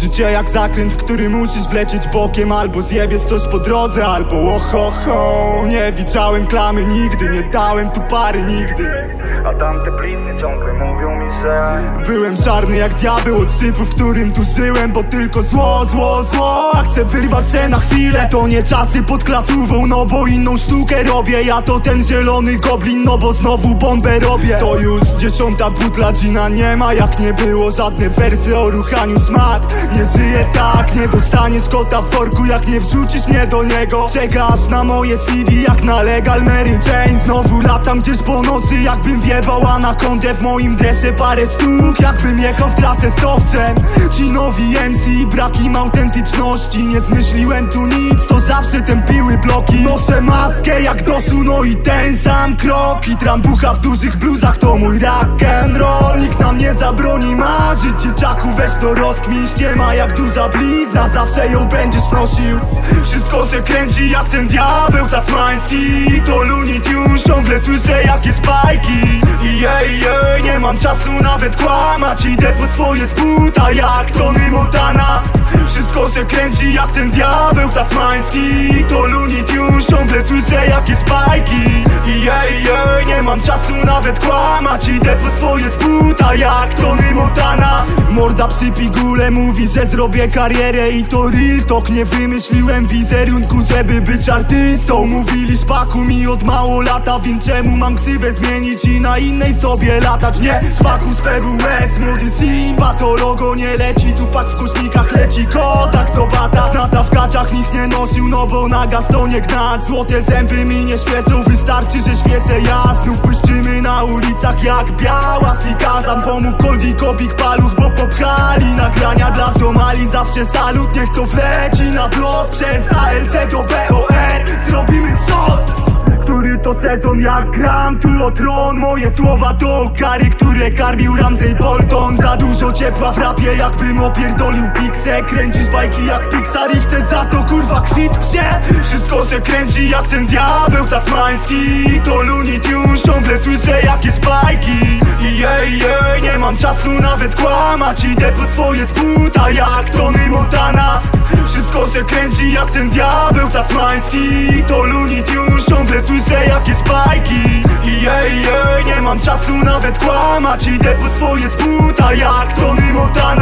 Życie jak zakręt, w który musisz wlecieć bokiem Albo zjebie coś po drodze, albo oho Nie widziałem klamy nigdy, nie dałem tu pary nigdy. A tamte blizny ciągle mówią Byłem czarny jak diabeł od syfu, w którym tu żyłem Bo tylko zło, zło, zło. A chcę wyrwać się na chwilę To nie czasy pod klatówą, no bo inną sztukę robię. Ja to ten zielony goblin, no bo znowu bombę robię. To już dziesiąta butla gina nie ma Jak nie było żadne wersy o ruchaniu smat Nie żyję tak, nie dostaniesz kota w worku Jak nie wrzucisz mnie do niego. Czekasz na moje CD jak na legal Mary Jane. Znowu latam gdzieś po nocy jakbym wjebał anakondę W moim dresie parę sztuk jakbym jechał w trasę z towcem Ci nowi MC i brak im autentyczności. Nie zmyśliłem tu nic, to zawsze tępiły bloki. Noszę maskę jak dosu, no i ten sam krok. I trambucha w dużych bluzach to mój rock and roll. Nikt nam nie zabroni marzyć Dzieciaku weź to rozkmin ściema jak duża blizna. Zawsze ją będziesz nosił. Wszystko się kręci jak ten diabeł tasmański. To Looney Tunes, ciągle słyszę jakieś bajki I jej, jej, nie mam czasu nawet kłamać. Idę po swoje sputa jak Tony Montana. Wszystko się kręci jak ten diabeł tasmański. To ciągle słyszę jakieś bajki I jej, jej, nie mam czasu nawet kłamać. Idę po swoje sputa jak Tony Montana. Morda przy pigule mówi, że zrobię karierę. I to real talk, nie wymyśliłem wizerunku, żeby być artystą. Mówili szpaku mi od mało lata, wiem czemu mam ksywę zmienić I na innej sobie latać, nie szpaku z PWS Młody Simba, to logo nie leci. Tupak w kośnikach leci, kodak to bata Tata w kaczach nikt nie nosił, no bo na gastonie gnat Złote zęby mi nie świecą, wystarczy, że świecę ja Znów błyszczymy na ulicach jak biała Sikazam pomógł Koldi, Kobik, Paluch, bo popchali Nagrania dla Somali, zawsze salut Niech to wleci na blok. Przez ALC do BOR Zrobimy który to sezon jak gram tu o tron. Moje słowa to kary, które karmił Ramsey Bolton. Za dużo ciepła w rapie jakbym opierdolił piksę Kręcisz bajki jak Pixar i chcę za to kurwa kwit psie. Wszystko się kręci jak ten diabeł tasmański. To Looney Tunes, ciągle słyszę jakieś bajki I jej, jej, nie mam czasu nawet kłamać. Idę po swoje sputa jak Tony Montana się kręci jak ten diabeł tasmański. To Looney Tunes, ciągle słyszę jakieś bajki I jej, jej, nie mam czasu nawet kłamać. Idę po swoje sputa jak Tony Montana